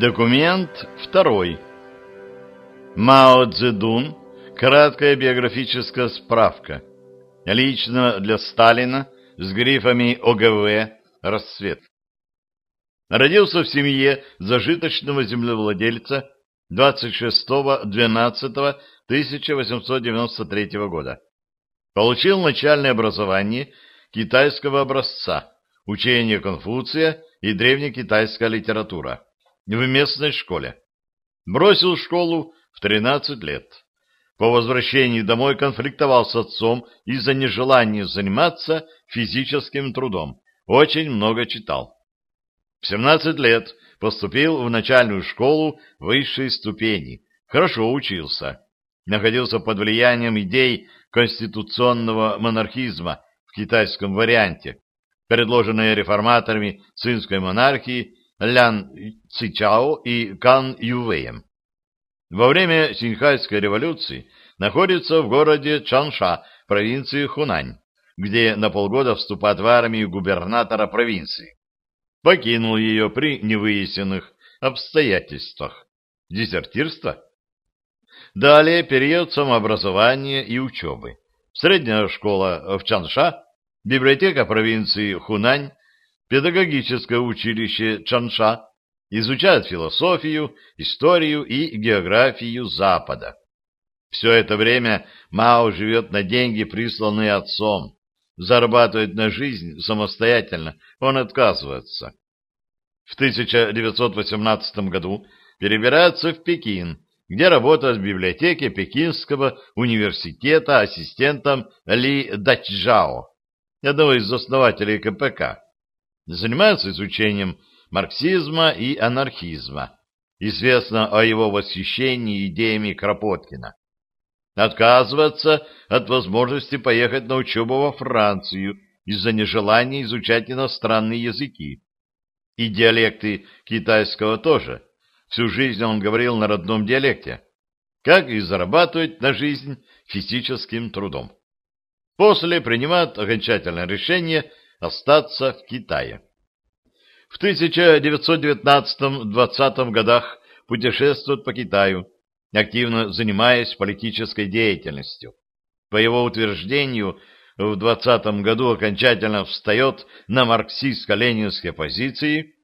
Документ второй. Мао Цзэдун. Краткая биографическая справка. Лично для Сталина с грифами ОГВ «Рассвет». Родился в семье зажиточного землевладельца 26.12.1893 года. Получил начальное образование китайского образца, учение Конфуция и древнекитайская литература в местной школе. Бросил школу в 13 лет. По возвращении домой конфликтовал с отцом из-за нежелания заниматься физическим трудом. Очень много читал. В 17 лет поступил в начальную школу высшей ступени. Хорошо учился. Находился под влиянием идей конституционного монархизма в китайском варианте, предложенной реформаторами цинской монархии Лян Цичао и Кан Ювеем. Во время Синьхайской революции находится в городе Чанша, провинции Хунань, где на полгода вступает в армию губернатора провинции. Покинул ее при невыясненных обстоятельствах. Дезертирство? Далее период самообразования и учебы. Средняя школа в Чанша, библиотека провинции Хунань, педагогическое училище Чанша изучает философию, историю и географию Запада. Все это время Мао живет на деньги, присланные отцом. Зарабатывает на жизнь самостоятельно, он отказывается. В 1918 году перебирается в Пекин, где работает в библиотеке Пекинского университета ассистентом Ли Дачжао, одного из основателей КПК занимается изучением марксизма и анархизма. Известно о его восхищении идеями Кропоткина. Отказывается от возможности поехать на учебу во Францию из-за нежелания изучать иностранные языки. И диалекты китайского тоже. Всю жизнь он говорил на родном диалекте. Как и зарабатывать на жизнь физическим трудом. После принимает окончательное решение остаться в Китае. В 1919-20 годах путешествует по Китаю, активно занимаясь политической деятельностью. По его утверждению, в 20 году окончательно встает на марксистско-ленинской позиции,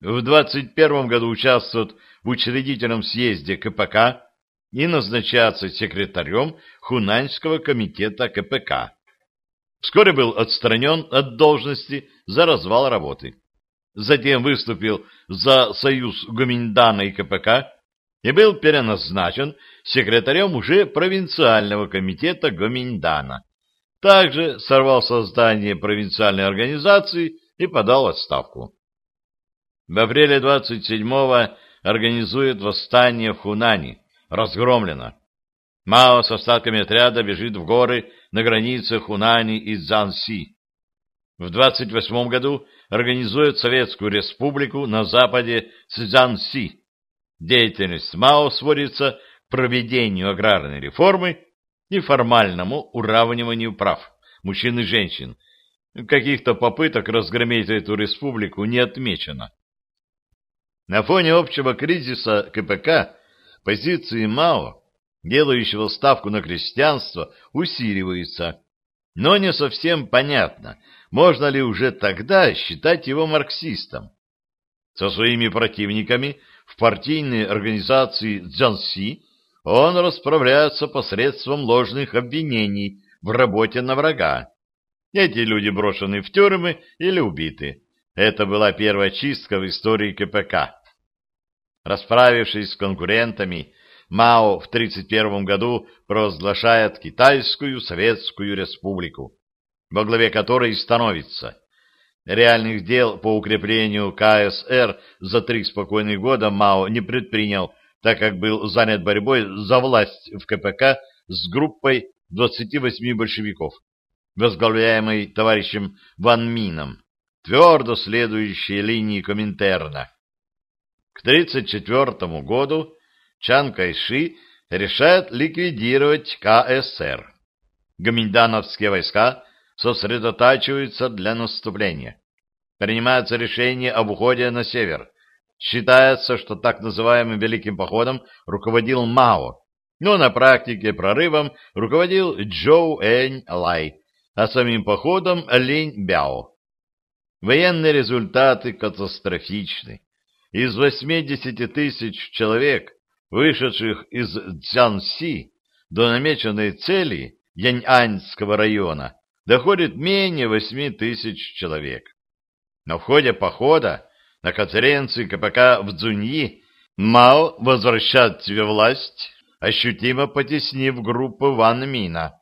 в 21 году участвует в учредительном съезде КПК и назначается секретарем Хунаньского комитета КПК. Вскоре был отстранен от должности за развал работы. Затем выступил за союз Гоминдана и КПК и был переназначен секретарем уже провинциального комитета Гоминдана. Также сорвал создание провинциальной организации и подал отставку. В апреле 27-го организует восстание в Хунани, разгромлено. Мао с остатками отряда бежит в горы на границе Хунани и Цзанси. В 28 году организует Советскую Республику на западе Цзанси. Деятельность Мао сводится к проведению аграрной реформы и формальному уравниванию прав мужчин и женщин. Каких-то попыток разгромить эту республику не отмечено. На фоне общего кризиса КПК позиции Мао делающего ставку на крестьянство, усиливается. Но не совсем понятно, можно ли уже тогда считать его марксистом. Со своими противниками в партийной организации Дзянси он расправляется посредством ложных обвинений в работе на врага. Эти люди брошены в тюрьмы или убиты. Это была первая чистка в истории КПК. Расправившись с конкурентами, Мао в 1931 году провозглашает Китайскую Советскую Республику, во главе которой становится. Реальных дел по укреплению КСР за три спокойных года Мао не предпринял, так как был занят борьбой за власть в КПК с группой 28 большевиков, возглавляемой товарищем Ван Мином, твердо следующей линии Коминтерна. К 1934 году Чан Кайши решает ликвидировать КСР. Гоминдановские войска сосредотачиваются для наступления. Принимается решение об уходе на север. Считается, что так называемым Великим походом руководил Мао, но на практике прорывом руководил Джоу Энь Лай, а самим походом Линь Бяо. Военные результаты катастрофичны. Из 80 тысяч человек, вышедших из Цзянси до намеченной цели Яньаньского района, доходит менее 8 тысяч человек. Но в ходе похода на конференции КПК в Цзуньи Мао возвращает себе власть, ощутимо потеснив группу Ван Мина.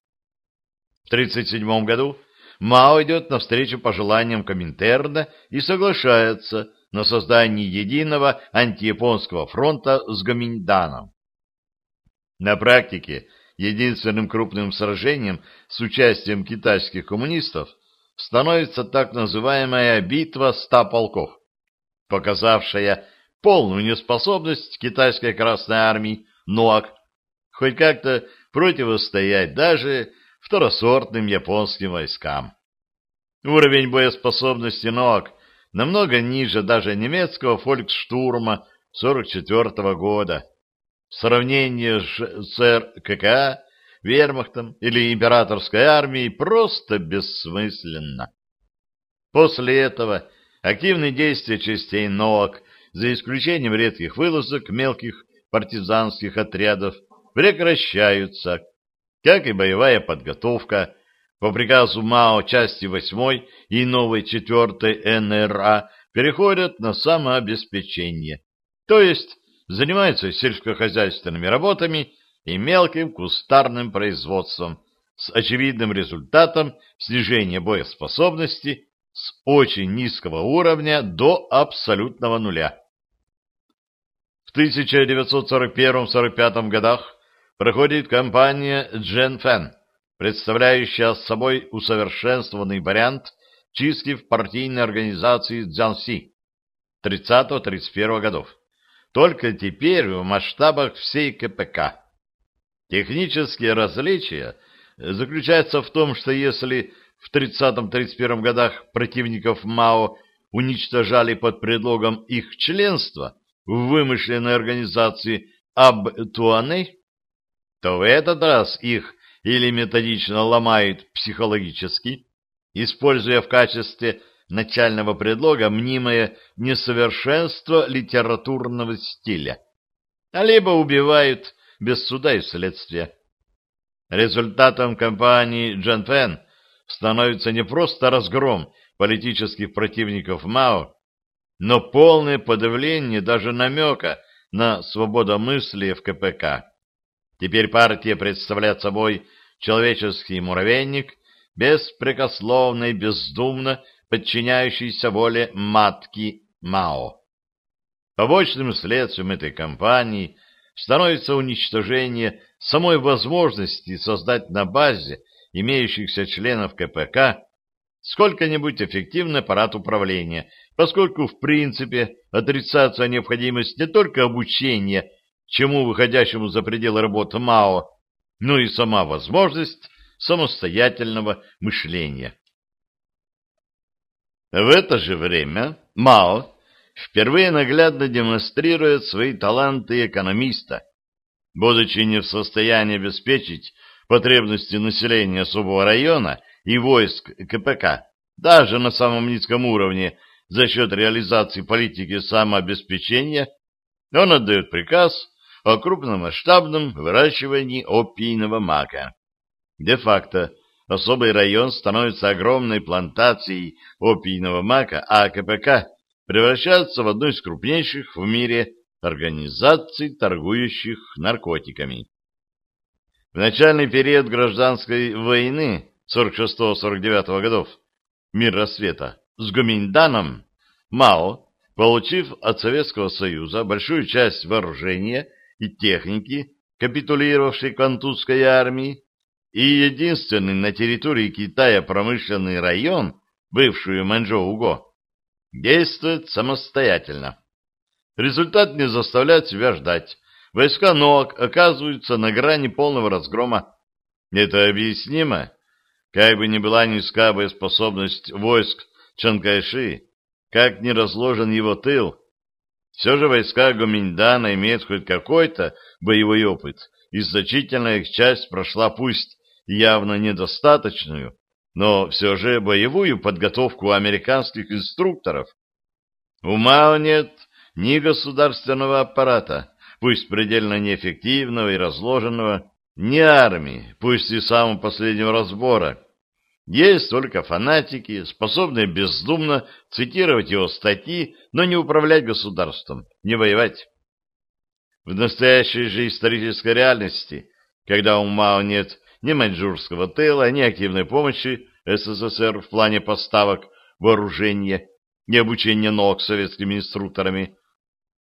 В 1937 году Мао идет навстречу пожеланиям Коминтерна и соглашается на создание единого антияпонского фронта с Гоминьданом. На практике единственным крупным сражением с участием китайских коммунистов становится так называемая «битва ста полков», показавшая полную неспособность китайской Красной Армии НОАК хоть как-то противостоять даже второсортным японским войскам. Уровень боеспособности НОАК намного ниже даже немецкого фольксштурма 44 -го года. В сравнении с РКК, вермахтом или императорской армией просто бессмысленно. После этого активные действия частей НОАК, за исключением редких вылазок мелких партизанских отрядов, прекращаются, как и боевая подготовка. По приказу МАО части 8 и новой 4 НРА переходят на самообеспечение, то есть занимаются сельскохозяйственными работами и мелким кустарным производством с очевидным результатом снижения боеспособности с очень низкого уровня до абсолютного нуля. В 1941-1945 годах проходит кампания Джен Фэн, представляющая собой усовершенствованный вариант чистки в партийной организации Цзянси 30-31 годов, только теперь в масштабах всей КПК. Технические различия заключаются в том, что если в 30-31 годах противников Мао уничтожали под предлогом их членства в вымышленной организации Аб-Туане, то в этот раз их или методично ломают психологически, используя в качестве начального предлога мнимое несовершенство литературного стиля, а либо убивают без суда и следствия. Результатом кампании Джан Фэн становится не просто разгром политических противников Мао, но полное подавление даже намека на свободомыслие в КПК. Теперь партия представляет собой человеческий муравейник, беспрекословно и бездумно подчиняющийся воле матки Мао. Побочным следствием этой кампании становится уничтожение самой возможности создать на базе имеющихся членов КПК сколько-нибудь эффективный аппарат управления, поскольку, в принципе, отрицается необходимость не только обучения чему выходящему за пределы работы МАО, но и сама возможность самостоятельного мышления. В это же время МАО впервые наглядно демонстрирует свои таланты экономиста, будучи не в состоянии обеспечить потребности населения особого района и войск КПК, даже на самом низком уровне за счет реализации политики самообеспечения, он отдает приказ о крупномасштабном выращивании опийного мака. Де-факто особый район становится огромной плантацией опийного мака, а КПК превращается в одну из крупнейших в мире организаций, торгующих наркотиками. В начальный период гражданской войны 46-49 годов мир рассвета с Гоминданом Мао, получив от Советского Союза большую часть вооружения и техники, капитулировавшей Квантузской армии, и единственный на территории Китая промышленный район, бывшую Манчжоу-Го, действует самостоятельно. Результат не заставляет себя ждать. Войска НОАК оказываются на грани полного разгрома. Это объяснимо. Как бы ни была низка боеспособность войск Чанкайши, как ни разложен его тыл, Все же войска Гоминдана имеют хоть какой-то боевой опыт, и значительная их часть прошла пусть явно недостаточную, но все же боевую подготовку американских инструкторов. У Мао нет ни государственного аппарата, пусть предельно неэффективного и разложенного, ни армии, пусть и самого последнего разбора. Есть только фанатики, способные бездумно цитировать его статьи, но не управлять государством, не воевать. В настоящей же исторической реальности, когда у Мао нет ни маньчжурского тыла, ни активной помощи СССР в плане поставок вооружения, ни обучения ног советскими инструкторами,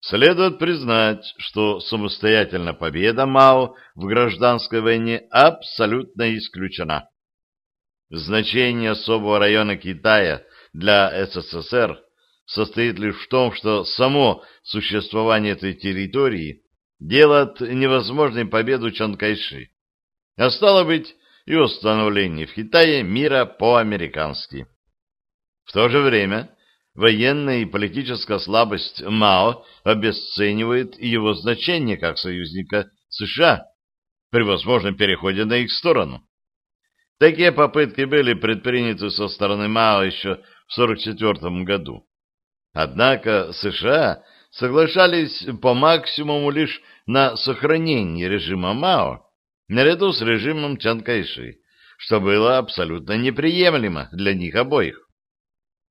следует признать, что самостоятельно победа Мао в гражданской войне абсолютно исключена. Значение особого района Китая для СССР состоит лишь в том, что само существование этой территории делает невозможной победу Чан Кайши, а стало быть и установление в Китае мира по-американски. В то же время военная и политическая слабость Мао обесценивает его значение как союзника США при возможном переходе на их сторону. Такие попытки были предприняты со стороны Мао еще в 1944 году. Однако США соглашались по максимуму лишь на сохранение режима Мао наряду с режимом Чан Кайши, что было абсолютно неприемлемо для них обоих.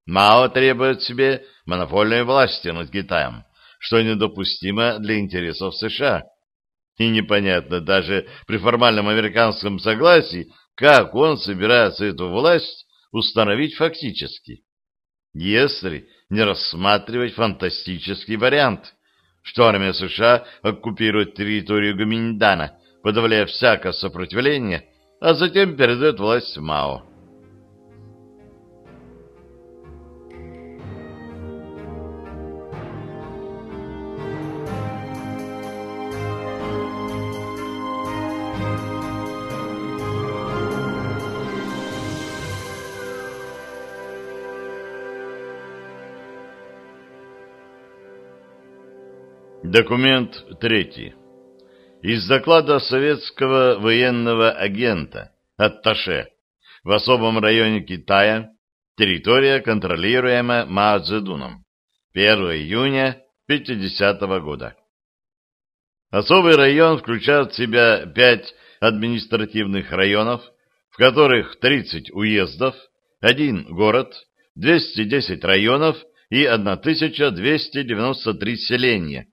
Мао требует себе монопольной власти над Китаем, что недопустимо для интересов США. И непонятно даже при формальном американском согласии, как он собирается эту власть установить фактически. Если не рассматривать фантастический вариант, что армия США оккупирует территорию Гоминдана, подавляя всякое сопротивление, а затем передает власть Мао. Документ третий. Из доклада советского военного агента, атташе, в особом районе Китая, территория, контролируемая Мао Цзэдуном, 1 июня 50 -го года. Особый район включает в себя пять административных районов, в которых 30 уездов, один город, 210 районов и 1293 селения,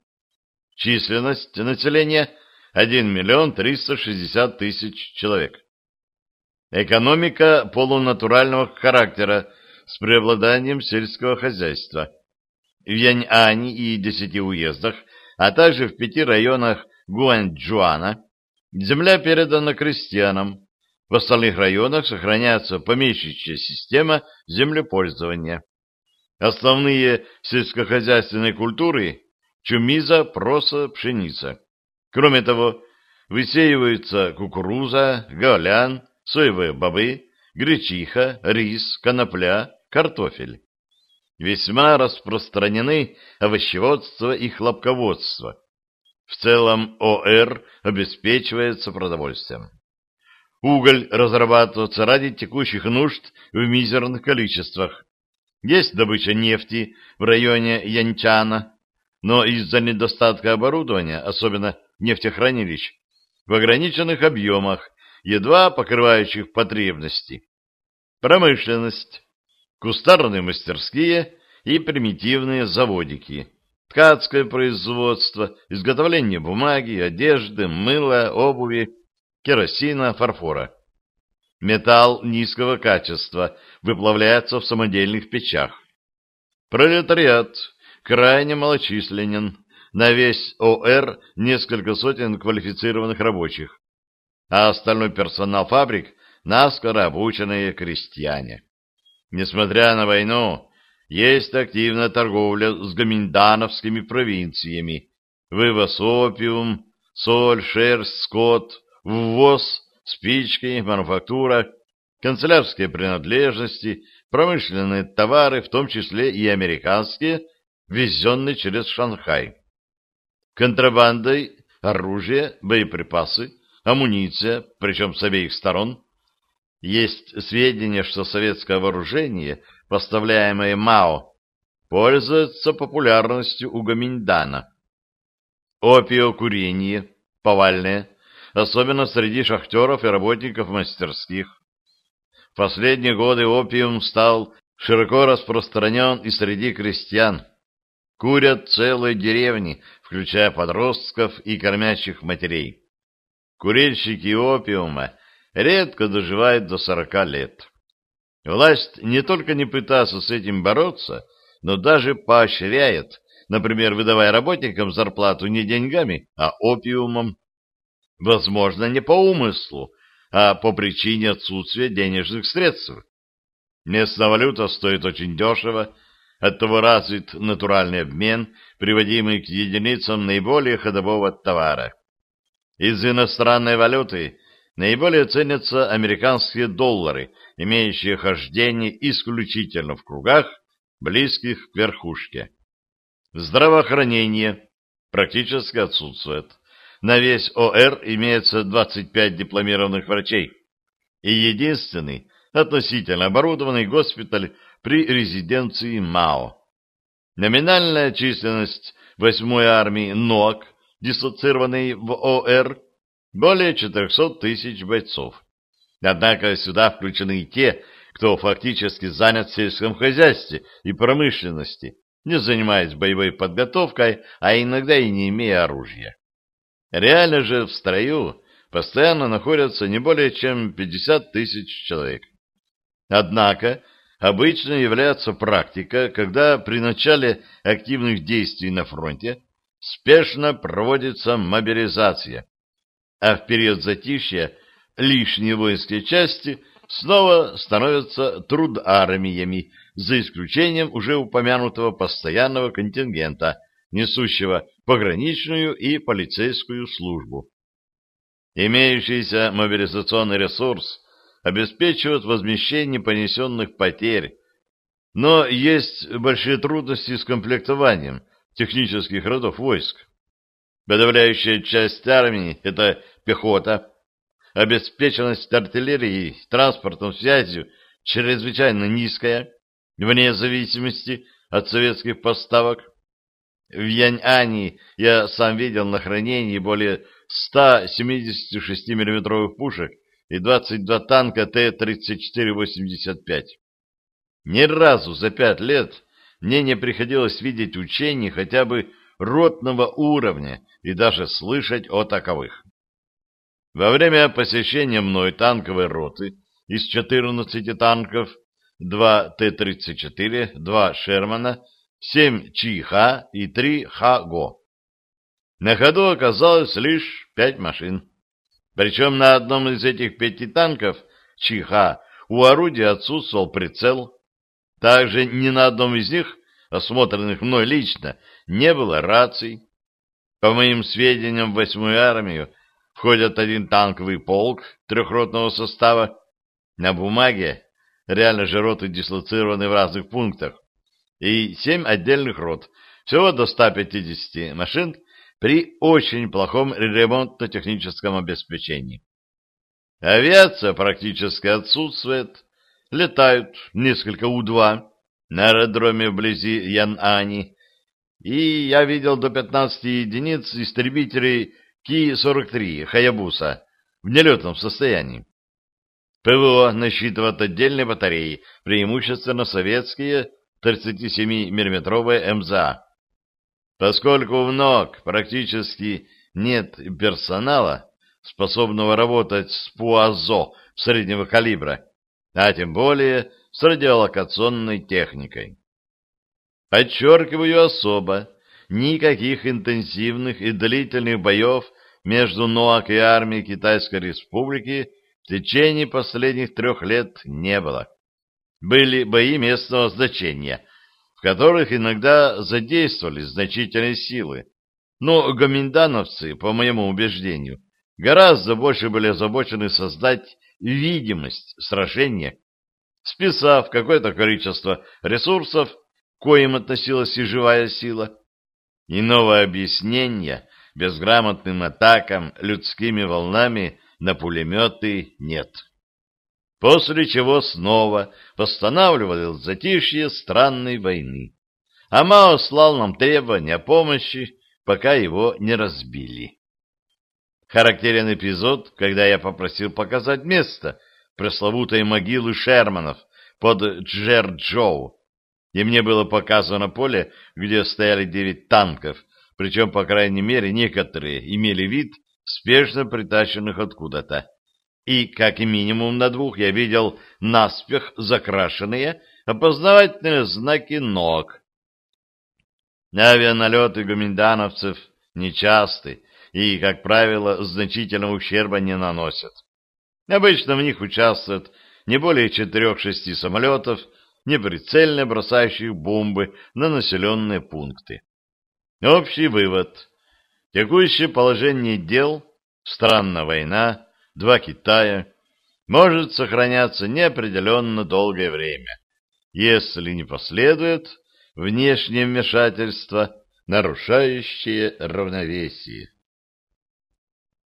Численность населения 1 миллион 360 тысяч человек. Экономика полунатурального характера с преобладанием сельского хозяйства. В Яньани и десяти уездах, а также в пяти районах Гуанчжуана земля передана крестьянам. В остальных районах сохраняется помещичья система землепользования. Основные сельскохозяйственные культуры чумиза, проса, пшеница. Кроме того, высеиваются кукуруза, гаолян, соевые бобы, гречиха, рис, конопля, картофель. Весьма распространены овощеводство и хлопководство. В целом ОР обеспечивается продовольствием. Уголь разрабатывается ради текущих нужд в мизерных количествах. Есть добыча нефти в районе Янчана, но из-за недостатка оборудования, особенно нефтехранилищ, в ограниченных объемах, едва покрывающих потребности. Промышленность, кустарные мастерские и примитивные заводики, ткацкое производство, изготовление бумаги, одежды, мыла, обуви, керосина, фарфора. Металл низкого качества выплавляется в самодельных печах. Пролетариат крайне малочисленен, на весь ОР несколько сотен квалифицированных рабочих, а остальной персонал фабрик — наскоро обученные крестьяне. Несмотря на войну, есть активная торговля с гоминдановскими провинциями, вывоз опиум, соль, шерсть, скот, ввоз, спички, мануфактура, канцелярские принадлежности, промышленные товары, в том числе и американские, везенной через Шанхай. Контрабандой оружие, боеприпасы, амуниция, причем с обеих сторон. Есть сведения, что советское вооружение, поставляемое МАО, пользуется популярностью у Гаминьдана. Опиокурение, повальное, особенно среди шахтеров и работников мастерских. В последние годы опиум стал широко распространен и среди крестьян. Курят целые деревни, включая подростков и кормящих матерей. Курильщики опиума редко доживают до сорока лет. Власть не только не пытается с этим бороться, но даже поощряет, например, выдавая работникам зарплату не деньгами, а опиумом. Возможно, не по умыслу, а по причине отсутствия денежных средств. Местная валюта стоит очень дешево, оттого развит натуральный обмен, приводимый к единицам наиболее ходового товара. Из иностранной валюты наиболее ценятся американские доллары, имеющие хождение исключительно в кругах, близких к верхушке. Здравоохранение практически отсутствует. На весь ОР имеется 25 дипломированных врачей и единственный относительно оборудованный госпиталь при резиденции МАО. Номинальная численность 8-й армии НОК, дислоцированной в ОР, более 400 тысяч бойцов. Однако сюда включены и те, кто фактически занят в сельском хозяйстве и промышленности, не занимаясь боевой подготовкой, а иногда и не имея оружия. Реально же в строю постоянно находятся не более чем 50 тысяч человек. Однако обычно является практика, когда при начале активных действий на фронте спешно проводится мобилизация, а в период затишья лишние воинские части снова становятся трудармиями, за исключением уже упомянутого постоянного контингента, несущего пограничную и полицейскую службу. Имеющийся мобилизационный ресурс обеспечивает возмещение понесенных потерь, но есть большие трудности с комплектованием технических родов войск. Подавляющая часть армии – это пехота, обеспеченность артиллерией, транспортом, связью чрезвычайно низкая, вне зависимости от советских поставок. В Яньани я сам видел на хранении более 176 миллиметровых пушек и 22 танка Т-34-85. Ни разу за пять лет мне не приходилось видеть учений хотя бы ротного уровня и даже слышать о таковых. Во время посещения мной танковой роты из 14 танков 2 Т-34, 2 Шермана, 7 Чиха и 3 Ха-Го. На ходу оказалось лишь 5 машин. Причем на одном из этих пяти танков Чиха у орудия отсутствовал прицел. Также ни на одном из них, осмотренных мной лично, не было раций. По моим сведениям, в восьмую армию входят один танковый полк трехротного состава. На бумаге реально же роты дислоцированы в разных пунктах. И семь отдельных рот, всего до 150 машин при очень плохом ремонтно-техническом обеспечении. Авиация практически отсутствует. Летают несколько У-2 на аэродроме вблизи Ян-Ани, и я видел до 15 единиц истребителей Ки-43 «Хаябуса» в нелетном состоянии. ПВО насчитывает отдельные батареи, преимущественно советские 37 миллиметровые МЗА. Поскольку в НОК практически нет персонала, способного работать с ПУАЗО среднего калибра, а тем более с радиолокационной техникой. Подчеркиваю особо, никаких интенсивных и длительных боев между НОАК и армией Китайской Республики в течение последних трех лет не было. Были бои местного значения, в которых иногда задействовались значительные силы, но гоминдановцы, по моему убеждению, гораздо больше были озабочены создать видимость сражения, списав какое-то количество ресурсов коим относилась и живая сила. Иного объяснения безграмотным атакам людскими волнами на пулеметы нет. После чего снова восстанавливал затишье странной войны. А Мао слал нам требования помощи, пока его не разбили. Характерен эпизод, когда я попросил показать место пресловутой могилы Шерманов под Джерджоу, и мне было показано поле, где стояли девять танков, причем, по крайней мере, некоторые имели вид спешно притащенных откуда-то. И, как минимум на двух, я видел наспех закрашенные опознавательные знаки ног. Авианалеты гуминдановцев нечасты и, как правило, значительного ущерба не наносят. Обычно в них участвуют не более четырех-шести самолетов, неприцельно бросающих бомбы на населенные пункты. Общий вывод. Текущее положение дел, странная война, два Китая, может сохраняться неопределенно долгое время, если не последует внешнее вмешательство, нарушающее равновесие.